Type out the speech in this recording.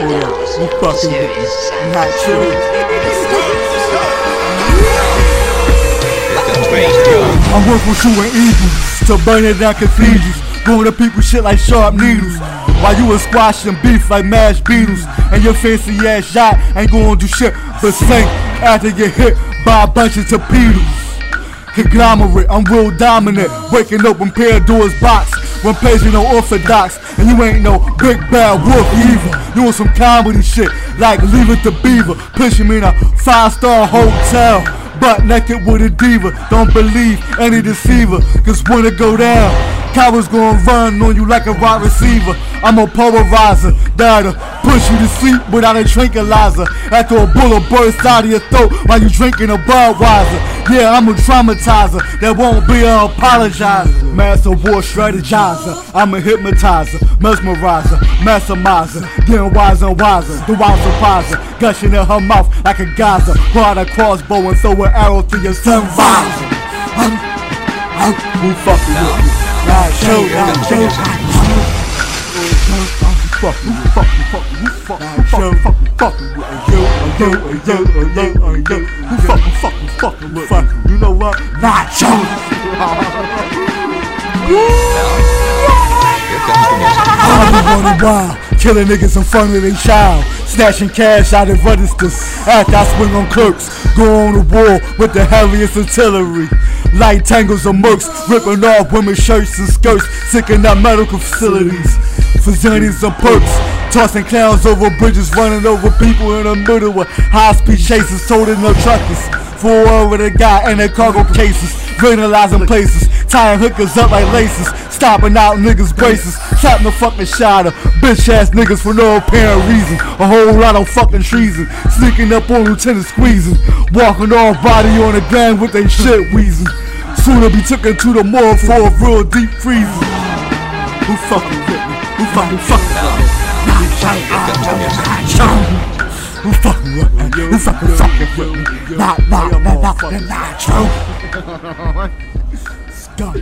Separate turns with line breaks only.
Hold up, you fucking.
Serious.
Not true. I'm working shooting eagles to burning down cathedrals. Going to people shit like sharp needles. While you was squashing beef like mashed beetles. And your fancy ass shot ain't gonna do shit but sink after you hit by a bunch of torpedoes. Conglomerate, I'm real dominant. Breaking open Pandora's box. When plays you no orthodox. And you ain't no big bad wolf either. You want some comedy shit like Leave It to Beaver. Pushing me in a five star hotel. Butt naked with a diva. Don't believe any deceiver. Cause when it go down, cowards gonna run on you like a wide receiver. I'm a polarizer. That'll push you to sleep without a tranquilizer. After a bullet bursts out of your throat while you drinking a Budweiser. Yeah, I'm a traumatizer. That won't be an apologizer. Master war strategizer. I'm a hypnotizer, mesmerizer, maximizer. Getting wiser and wiser. The wild surpriser. Gushing in her mouth like a geyser. Pull a crossbow and throw an arrow through your sun visor. I'm, I'm, who fucking with me? Nah, show, show. Fuck, who fucking, fucking, who fucking, fucking, fucking, fucking with you, you, you, you, you, you, who fucking, fucking, fucking with me? You know what? Nacho. I be running wild, killing niggas in front of their child, snatching cash out of registers. After I swing on clerks, go on the wall with the heaviest artillery. Light tangles of mercs, ripping off women's shirts and skirts, sicking out medical facilities. For zanies and perks, tossing clowns over bridges, running over people in the middle with high speed chases, holding no truckers. Full over the guy in their cargo cases, vandalizing places, tying hookers up like laces, stopping out niggas' braces, shouting the fucking shot of bitch ass niggas for no apparent reason. A whole lot of fucking treason, sneaking up on lieutenant squeezing, walking off body on the ground with they shit wheezing. Soon to be taken to the morgue for a real deep freezing. Who fucking with me? Who fucking fucking with me? Who fucking with me? Who fucking fucking with me? Nah, nah, nah, nah, nah, nah, true. Scum.